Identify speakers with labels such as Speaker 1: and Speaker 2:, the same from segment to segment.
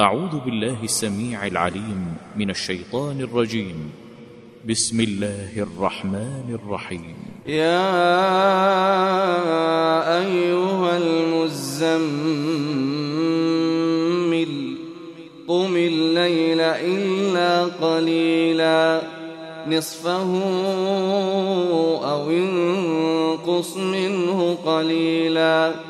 Speaker 1: أعوذ بالله السميع العليم من الشيطان الرجيم. بسم الله الرحمن الرحيم.
Speaker 2: يا أيها المزمل قم الليل إلا قليلا. نصفه أو انقص منه قليلا.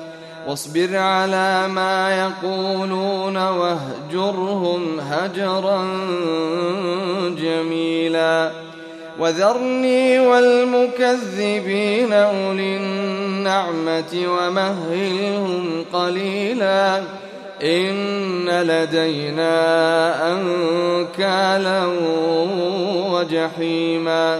Speaker 2: واصبر على ما يقولون واهجرهم هجرا جميلا. وذرني والمكذبين أولي النعمة ومهلهم قليلا. إن لدينا أنكالا وجحيما.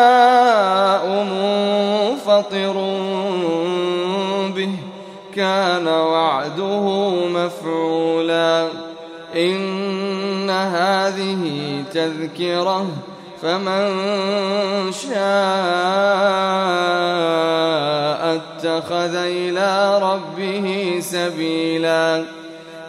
Speaker 2: منفطر به كان وعده مفعولا. إن هذه تذكرة فمن شاء اتخذ إلى ربه سبيلا.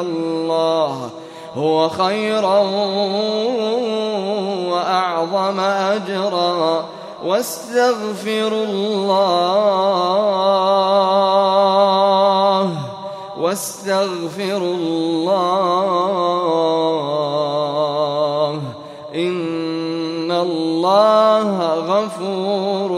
Speaker 2: الله هو خيرا وأعظم أجرا واستغفروا الله واستغفروا الله إن الله غفور